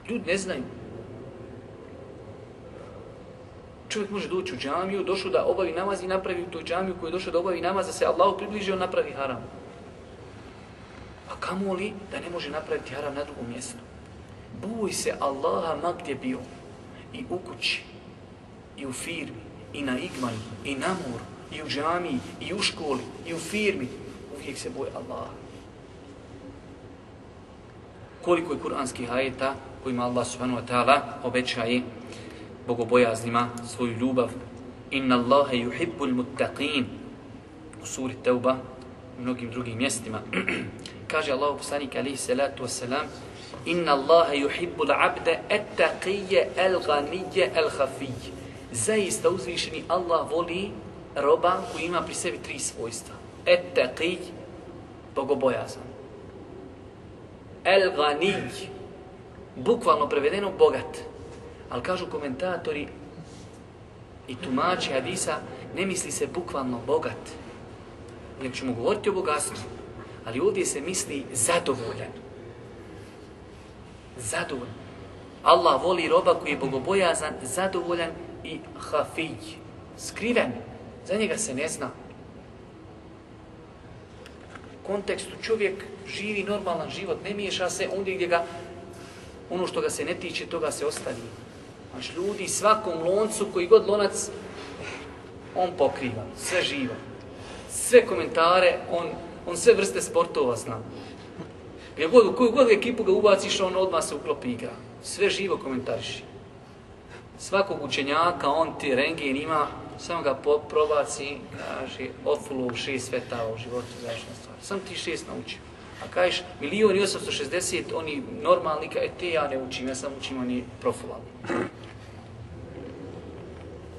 Ljudi ne znaju. Čovjek može doći u džamiju, došao da obavi namaz i napravi u toj džamiju koju je došao da obavi namaz, da se Allahu približi, on napravi haram. A kamo li da ne može napraviti haram na drugom mjestu? Boj se Allaha ma gdje bio. I u kući, i u firmi, i na igmanu, i na moru, i u džamiji, i u školi, i u firmi. Uvijek se boj Allaha. Koliko je kuranskih ajeta kojima Allah subhanahu wa ta'ala obećaje bogobojaznima svoju ljubav. Inna Allahe yuhibbul muttaqin u suri Teuba i mnogim drugim mjestima. [CLEARS THROAT] Kaže Allah poslanik alihi salatu wasalam Inna Allahe yuhibbul abde ettaqije el ganije el hafije. Zaista uzvišeni Allah voli roba koji ima pri sebi tri svojstva. Ettaqij, bogobojazan. El ganij, bukvalno prevedeno bogat. Ali kažu komentatori i tumači hadisa, ne misli se bukvalno bogat. Jer ćemo govoriti o bogatstvu. Ali ovdje se misli zadovoljan. Zadovoljan. Allah voli roba koji je bogobojazan, zadovoljan i hafij. Skriven. Za njega se ne zna. U kontekstu čovjek živi normalan život, ne miješa se ondje gdje ga ono što ga se ne tiče, toga se ostavi. Znaš, ljudi svakom loncu, koji god lonac, on pokriva, sve živo. Sve komentare, on, on sve vrste sportova zna. Gdje god, u koju god ekipu ga ubaciš, on odmah se uklopi igra. Sve živo komentariši. Svakog učenjaka, on ti rengen ima, samo ga probaci, kaže, ofulu šest sveta u životu, znaš stvar. Sam ti šest naučio. A kažeš, milijon i 860, oni normalni, kaj, e, te ja ne učim, ja sam učim, oni profilali.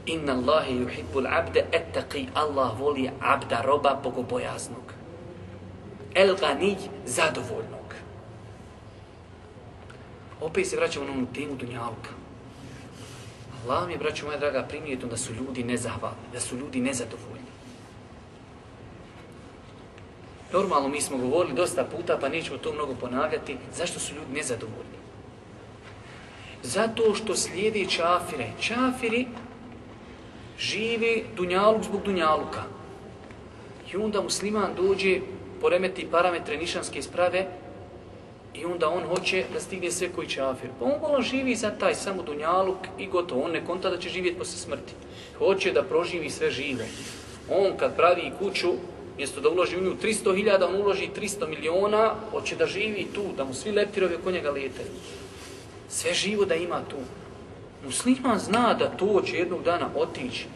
Inna Allahi yuhibbul abde ettaqi Allah voli abda roba bogobojaznog. El ganij zadovoljnog. Opet se vraćamo na onu temu dunjalka. Allah mi je, braću moja draga, primijetom da su ljudi nezahvalni, da su ljudi nezadovoljni. Normalno mi smo govorili dosta puta, pa nećemo to mnogo ponavljati. Zašto su ljudi nezadovoljni? Zato što slijedi čafire. Čafiri živi dunjaluk zbog dunjaluka. I onda musliman dođe, poremeti parametre nišanske sprave i onda on hoće da stigne sve koji čafir. Pa on volno živi za taj samo dunjaluk i gotovo. On ne konta da će živjeti posle smrti. Hoće da proživi sve živo. On kad pravi kuću, mjesto da uloži u nju 300.000, on uloži 300 miliona, hoće da živi tu, da mu svi leptirovi oko njega letaju. Sve živo da ima tu. Musliman zna da to će jednog dana otići.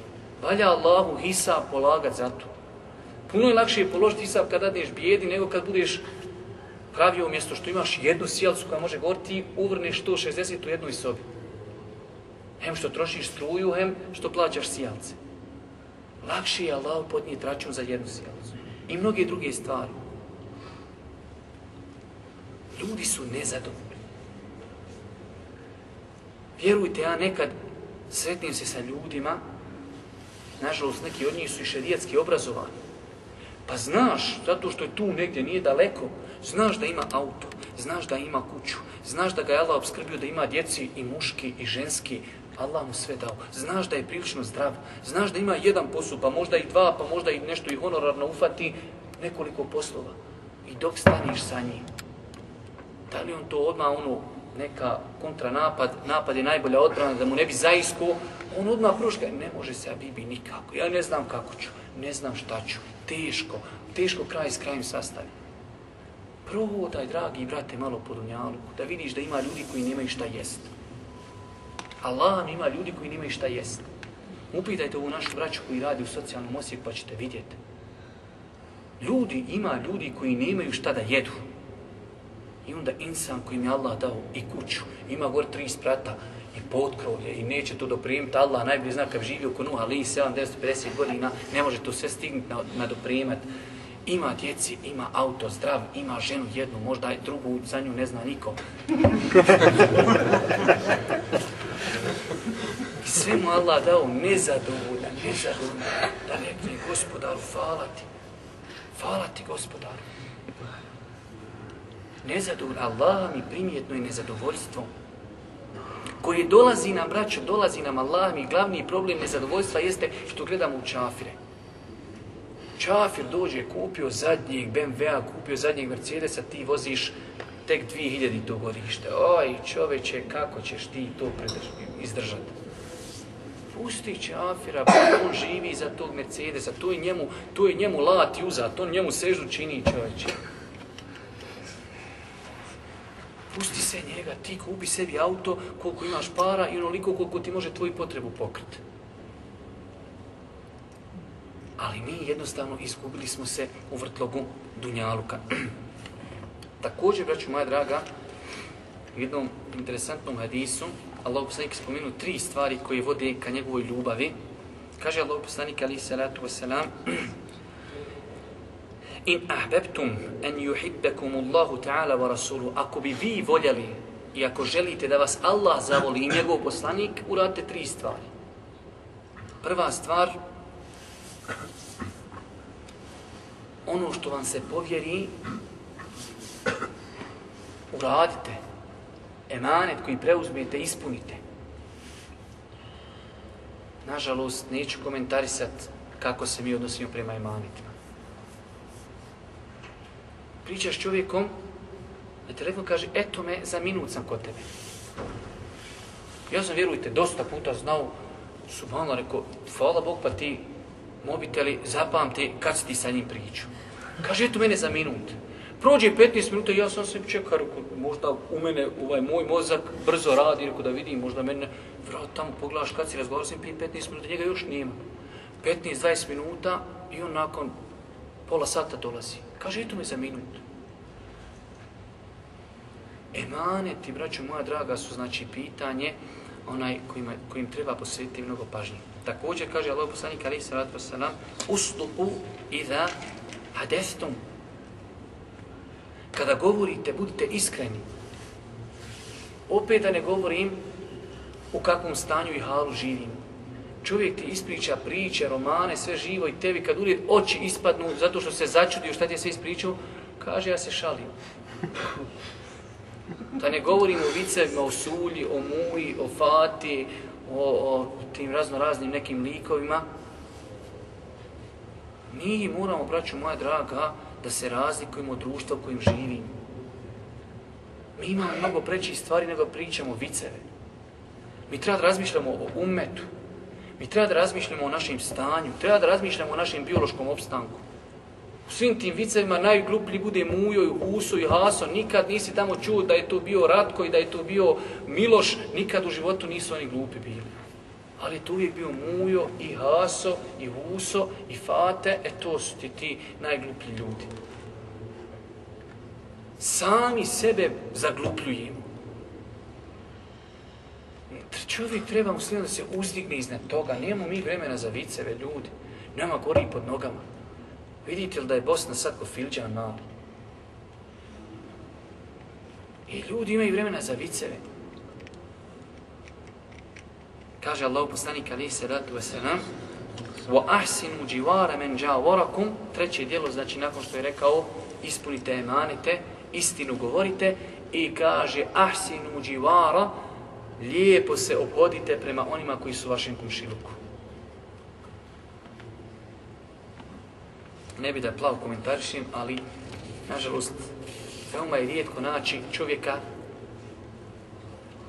Valja Allahu hisa polagat za to. Puno je lakše položiti hisab kad dadneš bijedi nego kad budeš pravio mjesto što imaš jednu sjelcu koja može govoriti, ti uvrneš 160 u jednoj sobi. Hem što trošiš struju, hem što plaćaš sjelce. Lakše je Allah podnijeti račun za jednu sjelcu. I mnoge druge stvari. Ljudi su nezadovoljni. Vjerujte, ja nekad sretnim se sa ljudima, nažalost neki od njih su i šedijetski obrazovani. Pa znaš, zato što je tu negdje, nije daleko, znaš da ima auto, znaš da ima kuću, znaš da ga je Allah obskrbio da ima djeci i muški i ženski, Allah mu sve dao. Znaš da je prilično zdrav, znaš da ima jedan posao, pa možda i dva, pa možda i nešto i honorarno ufati, nekoliko poslova. I dok staniš sa njim, da li on to odmah ono, neka kontranapad, napad je najbolja odbrana da mu ne bi zaisko, on odmah pruška, ne može se Abibi nikako, ja ne znam kako ću, ne znam šta ću, teško, teško kraj s krajem sastavi. Prohodaj, dragi brate, malo po dunjalu, da vidiš da ima ljudi koji nemaju šta jest. Allah ima ljudi koji nemaju šta jest. Upitajte ovu našu braću koji radi u socijalnom osijeku pa ćete vidjeti. Ljudi, ima ljudi koji nemaju šta da jedu. I onda insan kojim je Allah dao i kuću, ima gore tri sprata i potkrovlje i neće to doprimiti. Allah najbolji zna kad živi oko Nuh, ali 750 godina ne može to sve stignuti na, na doprimati. Ima djeci, ima auto, zdrav, ima ženu jednu, možda i drugu, za nju ne zna niko. I sve mu Allah dao nezadovoljan, nezadovoljan, da rekne gospodaru, hvala ti. Hvala ti gospodaru Nezadovoljan, Allah mi primjetno je nezadovoljstvo koji dolazi nam, braćo, dolazi nam Allah mi glavni problem nezadovoljstva jeste što gledamo u čafire. Čafir dođe, kupio zadnjeg BMW-a, kupio zadnjeg Mercedesa, ti voziš tek 2000 to godište. Oj, čoveče, kako ćeš ti to izdržati? Pusti Čafira, pa on živi za tog Mercedesa, to je njemu, to je njemu lati uzat, on njemu sežu čini čoveče. Pusti se njega, ti kupi sebi auto koliko imaš para i onoliko koliko ti može tvoju potrebu pokriti. Ali mi jednostavno izgubili smo se u vrtlogu Dunjaluka. [CLEARS THROAT] Također, braću moja draga, u jednom interesantnom hadisu, Allah poslanik spomenu tri stvari koje vode ka njegovoj ljubavi. Kaže Allah poslanik, ali salatu wasalam, [CLEARS THROAT] in ahbabtum an yuhibbakum Allahu ta'ala wa rasuluhu ako bi vi voljeli i ako želite da vas Allah zavoli i njegov poslanik uradite tri stvari. Prva stvar ono što vam se povjeri uradite. Emanet koji preuzmete ispunite. Nažalost neću komentarisati kako se mi odnosimo prema emanetima pričaš čovjekom, na telefon kaže, eto me, za minut sam kod tebe. Ja sam, vjerujte, dosta puta znao, su malo rekao, hvala Bog, pa ti mobiteli zapamti kad si ti sa njim priču. Kaže, eto mene za minut. Prođe 15 minuta, ja sam se čekao, možda u mene ovaj moj mozak brzo radi, rekao da vidim, možda mene, vrat, tamo pogledaš kad si razgovarao sam 15 minuta, njega još nema. 15-20 minuta i on nakon pola sata dolazi. Kaže, eto me za minut. Emaneti, braćo moja draga, su znači pitanje onaj kojima, kojim treba posvetiti mnogo pažnje. Također kaže Allah poslanik alaih sallatu wasalam uslupu iza hadestum. Kada govorite, budite iskreni. Opet da ne govorim u kakvom stanju i halu živim. Čovjek ti ispriča priče, romane, sve živo i tebi kad ulijed oči ispadnu zato što se začudio šta ti je sve ispričao, kaže ja se šalim. Da ne govorim o vicevima, o sulji, o muji, o fati, o, o tim razno raznim nekim likovima. Mi moramo, braću moja draga, da se razlikujemo od društva u kojim živimo. Mi imamo mnogo prećih stvari nego pričamo viceve. Mi treba da razmišljamo o umetu. Mi treba da razmišljamo o našem stanju. Treba da razmišljamo o našem biološkom opstanku. U svim tim vicevima najgluplji bude Mujo i Huso i Haso. Nikad nisi tamo čuo da je to bio Ratko i da je to bio Miloš. Nikad u životu nisu oni glupi bili. Ali tu uvijek bio Mujo i Haso i Huso i Fate. E to su ti ti najgluplji ljudi. Sami sebe zaglupljujemo. Čovjek treba musliman da se uzdigne iznad toga. Nemamo mi vremena za viceve ljudi. Nama gori pod nogama. Vidite li da je Bosna sad ko Filđa malo? I ljudi imaju vremena za viceve. Kaže Allah poslanik alaihi salatu wasalam wa ahsinu dživara men džavarakum treće dijelo, znači nakon što je rekao ispunite emanete, istinu govorite i kaže ahsinu dživara lijepo se obhodite prema onima koji su vašem kumšiluku. Ne bi da plav komentarišim, ali nažalost veoma je rijetko naći čovjeka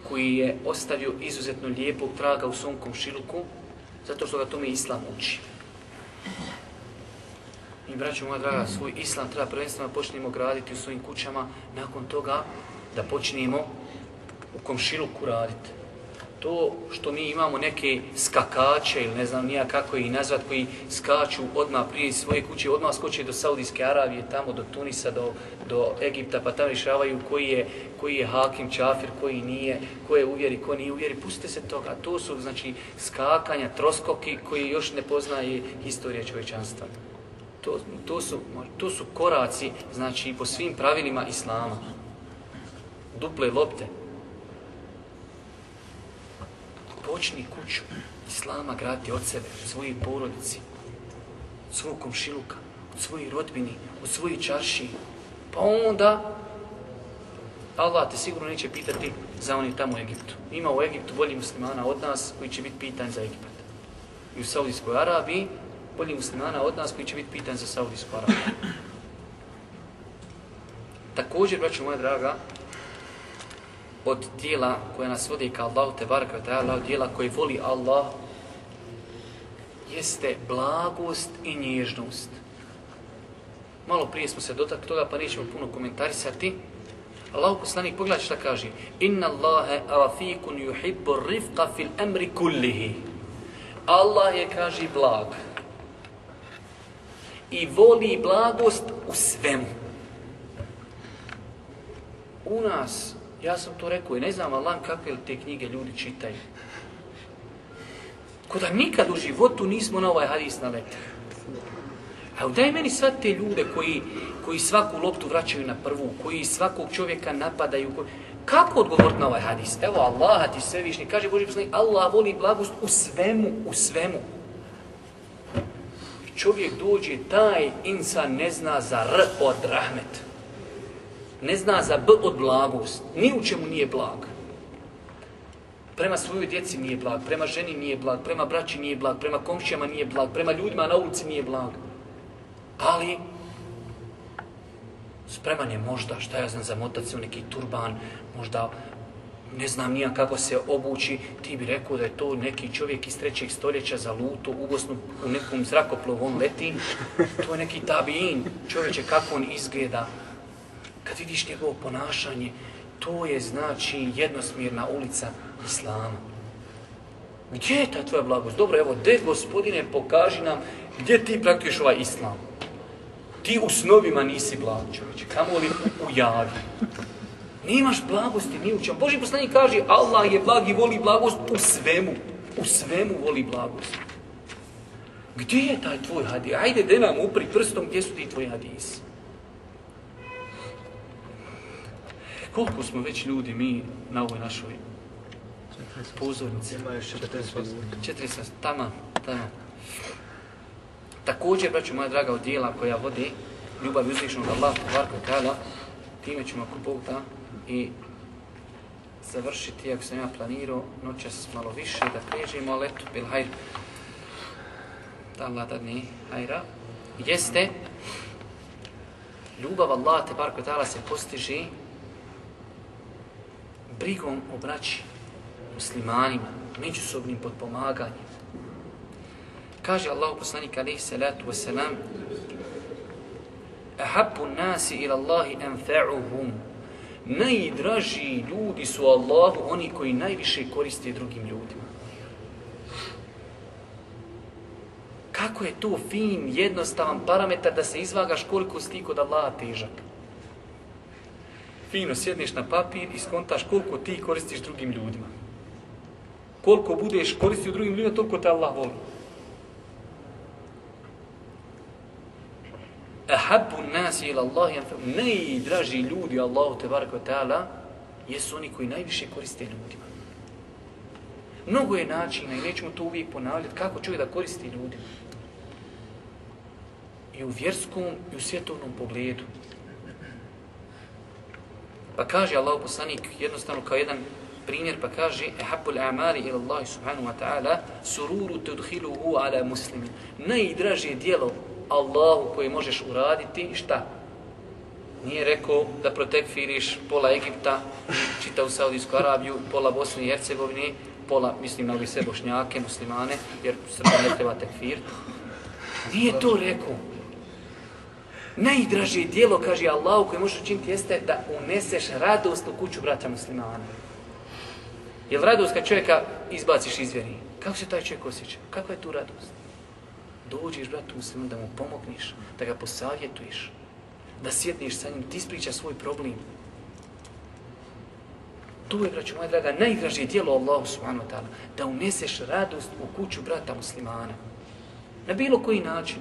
koji je ostavio izuzetno lijepog traga u svom komšiluku, zato što ga tome islam uči. I braćo moja draga, svoj islam treba prvenstveno počnemo graditi u svojim kućama, nakon toga da počnemo u komšiluku raditi. To što mi imamo neke skakače ili ne znam nija kako ih nazvat, koji skaču odmah prije svoje kuće, odmah skoče do Saudijske Arabije, tamo do Tunisa, do, do Egipta, pa tamo rješavaju koji je, koji je hakim, čafir, koji nije, ko je uvjeri, ko nije uvjeri, pustite se toga. To su znači skakanja, troskoki koji još ne poznaje historija čovječanstva. To, to, su, to su koraci, znači, po svim pravilima Islama. Duple lopte, počni kuću Islama graditi od sebe, od svojih porodici, od svog komšiluka, od svojih rodbini, od svojih čarši. Pa onda Allah te sigurno neće pitati za oni tamo u Egiptu. Ima u Egiptu bolji muslimana od nas koji će biti pitan za Egipat. I u Saudijskoj Arabiji bolji muslimana od nas koji će biti pitan za Saudijsku Arabiju. Također, braću moja draga, od dijela koje nas vodi ka Allahu te baraka wa ta'ala, od dijela koji voli Allah, jeste blagost i nježnost. Malo prije smo se dotakli toga, pa nećemo puno komentarisati. Allah poslanik pogledaj šta kaže. Inna Allahe arafikun yuhibbu rifqa fil emri kullihi. Allah je, kaže, blag. I voli blagost u svemu. U nas, Ja sam to rekao i ne znam Allah kakve li te knjige ljudi čitaju. Ko da nikad u životu nismo na ovaj hadis naletili. A daj meni sad te ljude koji, koji svaku loptu vraćaju na prvu, koji svakog čovjeka napadaju. Koji... Kako odgovoriti na ovaj hadis? Evo Allah ti sve višnji. Kaže Boži poslanik, Allah voli blagost u svemu, u svemu. Čovjek dođe, taj insan ne zna za R od rahmeta ne zna za B od blagost. Ni u čemu nije blag. Prema svojoj djeci nije blag, prema ženi nije blag, prema braći nije blag, prema komšijama nije blag, prema ljudima na ulici nije blag. Ali, spreman je možda, šta ja znam, zamotat se u neki turban, možda ne znam nija kako se obući, ti bi rekao da je to neki čovjek iz trećeg stoljeća za luto, ugosnu u nekom zrakoplovu, on leti, to je neki tabin, čovječe kako on izgleda, kad vidiš njegovo ponašanje, to je znači jednosmjerna ulica Islama. Gdje je ta tvoja blagost? Dobro, evo, de gospodine, pokaži nam gdje ti praktiš ovaj Islam. Ti u snovima nisi blag, čovječe, kamo li u javi. Nimaš blagosti, ni u čemu. Boži poslanik kaže, Allah je blag i voli blagost u svemu. U svemu voli blagost. Gdje je taj tvoj hadis? Ajde, de nam upri prstom, gdje su ti tvoji hadisi? Koliko smo već ljudi mi na ovoj našoj pozornici? Ima još 40 40, tamo, tamo. Također, braću moja draga, od dijela koja vodi ljubav uzvišnog Allah, varko kada, time ćemo ako Bog da i završiti, ako sam ja planirao, noćas malo više da pređemo, ali eto, bil hajr, da Allah da ne hajra, jeste ljubav Allah, te barko ta'ala se postiži brigom o braći, muslimanima, međusobnim podpomaganjem. Kaže Allah poslanik alaihi salatu wasalam Ahabbu nasi ila Allahi anfa'uhum Najdraži ljudi su Allahu oni koji najviše koriste drugim ljudima. Kako je to fin, jednostavan parametar da se izvagaš koliko si ti kod Allaha težak fino sjedneš na papir i skontaš koliko ti koristiš drugim ljudima. Koliko budeš koristio drugim ljudima, toliko te Allah voli. Ahabbu nasi ila Allah, najdraži ljudi Allahu te baraka ta'ala, jesu oni koji najviše koriste ljudima. Mnogo je načina i nećemo to uvijek ponavljati kako čovjek da koristi ljudima. I u vjerskom i u svjetovnom pogledu. Pa kaže Allah poslanik jednostavno kao jedan primjer pa kaže ehabbul a'mali ila Allah subhanahu wa ta'ala sururu tudkhiluhu ala muslimin. Najdraže djelo Allahu koje možeš uraditi šta? Nije rekao da protekfiriš pola Egipta, čita u Saudijsku Arabiju, pola Bosne i Hercegovine, pola, mislim na ovi sve bošnjake, muslimane, jer Srba ne treba tekfir. Nije to rekao. Najdraže dijelo, kaže Allah, koje možeš učiniti, jeste da uneseš radost u kuću brata muslimana. Jer radost kad čovjeka izbaciš iz vjeri? Kako se taj čovjek osjeća? Kakva je tu radost? Dođeš bratu muslimanu da mu pomogniš, da ga posavjetuješ, da sjedniš sa njim, ti ispriča svoj problem. To je, braću moja draga, najdražije dijelo Allahu subhanahu wa ta'ala, da uneseš radost u kuću brata muslimana. Na bilo koji način.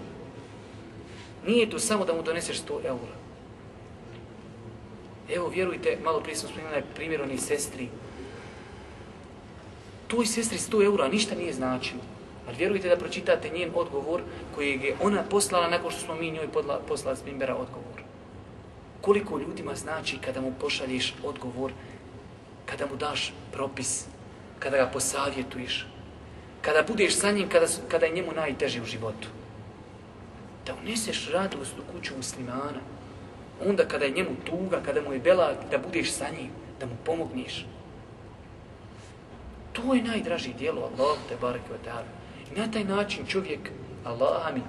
Nije to samo da mu doneseš 100 eura. Evo, vjerujte, malo prije smo spomenuli primjer onih sestri. Toj sestri 100 eura ništa nije značilo. Ali vjerujte da pročitate njen odgovor koji je ona poslala nakon što smo mi njoj poslali s Mimbera odgovor. Koliko ljudima znači kada mu pošalješ odgovor, kada mu daš propis, kada ga posavjetuješ, kada budeš sa njim, kada, kada je njemu najteže u životu. Da uneseš radost u kuću muslimana, onda kada je njemu tuga, kada mu je bela, da budeš sa njim, da mu pomogniš. To je najdraži dijelo Allah, te barake wa ta'ala. I na taj način čovjek, Allah mi,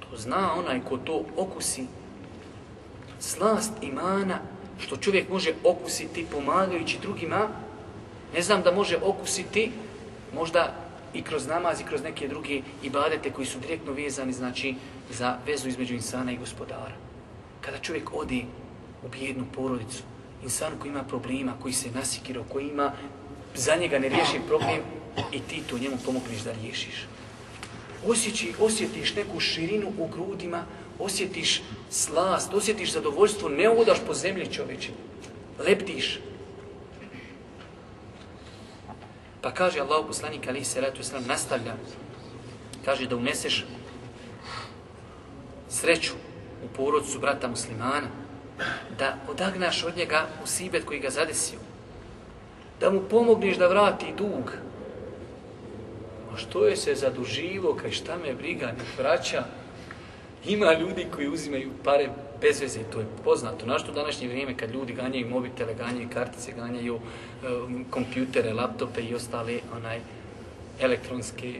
to zna onaj ko to okusi, slast imana, što čovjek može okusiti pomagajući drugima, ne znam da može okusiti možda i kroz namaz i kroz neke druge ibadete koji su direktno vezani znači za vezu između insana i gospodara. Kada čovjek ode u bijednu porodicu, insan koji ima problema, koji se nasikirao, koji ima za njega ne riješi problem i ti to njemu pomogneš da riješiš. Osjeći, osjetiš neku širinu u grudima, osjetiš slast, osjetiš zadovoljstvo, ne odaš po zemlji čovječe, leptiš. Pa kaže Allah poslanik alihi salatu ratu islam nastavlja, kaže da uneseš sreću u porodcu brata muslimana, da odagnaš od njega usibet koji ga zadesio, da mu pomogneš da vrati dug. A što je se zaduživo, kaj šta me briga, ne vraća. Ima ljudi koji uzimaju pare bez veze, to je poznato. Našto u današnje vrijeme kad ljudi ganjaju mobitele, ganjaju kartice, ganjaju e, kompjutere, laptope i ostale onaj elektronske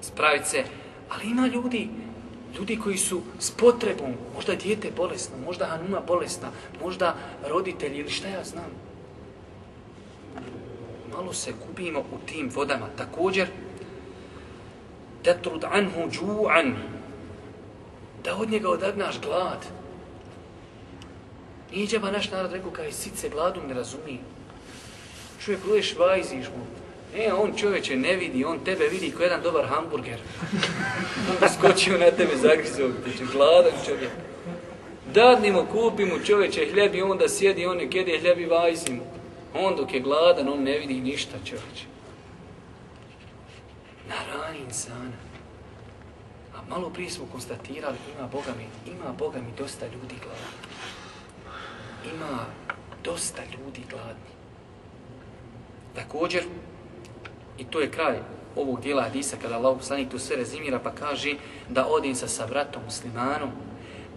spravice, ali ima ljudi ljudi koji su s potrebom, možda dijete bolesno, možda Hanuma bolesna, možda roditelji ili šta ja znam, malo se gubimo u tim vodama. Također, tetrud anhu džu'an, da od njega odagnaš glad. Nije džaba naš narod rekao kaj sice gladu ne razumije. Čovjek luješ vajziš mu. E, on čovječe ne vidi, on tebe vidi kao jedan dobar hamburger. [LAUGHS] On bi skočio na tebe zagrizao, tiče, gladan čovjek. Dadnimo, kupimo čovječe hljeb i onda sjedi, on nek jede hljeb i vajzimo. On dok je gladan, on ne vidi ništa čovječe. Na rani insana. Malo prije smo konstatirali, ima Boga mi, ima Boga mi dosta ljudi gladni. Ima dosta ljudi gladni. Također, i to je kraj ovog dijela Hadisa, kada Allah poslanik tu sve rezimira, pa kaže da odim sa sa bratom muslimanom,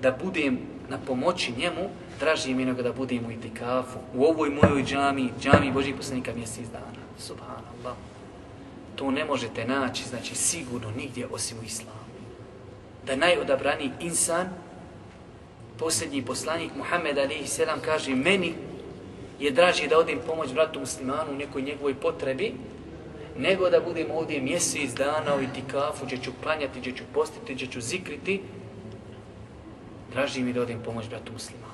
da budem na pomoći njemu, traži mi nego da budem u itikafu, u ovoj mojoj džami, džami Božih poslanika mjesec dana. Subhanallah. To ne možete naći, znači sigurno nigdje osim u islamu. Da najodabraniji insan, posljednji poslanik Muhammed alihi selam kaže meni je draži da odim pomoć bratu muslimanu u nekoj njegovoj potrebi, nego da budem ovdje mjesec dana u itikafu, gdje ću klanjati, gdje ću postiti, gdje ću zikriti, draži mi da odim pomoć bratu muslimanu.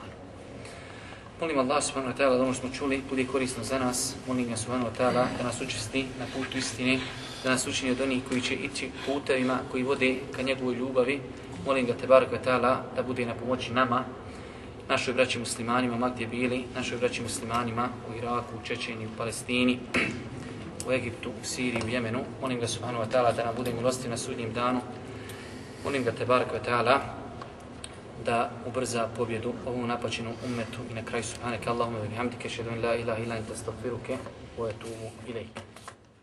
Molim Allah subhanahu wa ta'ala da ono što smo čuli bude korisno za nas. Molim ga subhanahu wa ta'ala da nas učesti na putu istine, da nas učini od onih koji će ići putevima koji vode ka njegovoj ljubavi. Molim ga tebarak wa ta'ala da bude na pomoći nama, našoj braći muslimanima, ma gdje bili, našoj braći muslimanima u Iraku, u Čečeni, u Palestini, u Egiptu, u Siriji, u Jemenu. Molim ga subhanahu wa ta'ala da nam bude milostiv na sudnjem danu. Molim ga tebarak wa ta'ala da ubrza pobjedu ovom napačenom ummetu. I na kraju subhanaka Allahumma wa bihamdika ashhadu an la ilaha illa anta astaghfiruka wa atubu ilayk.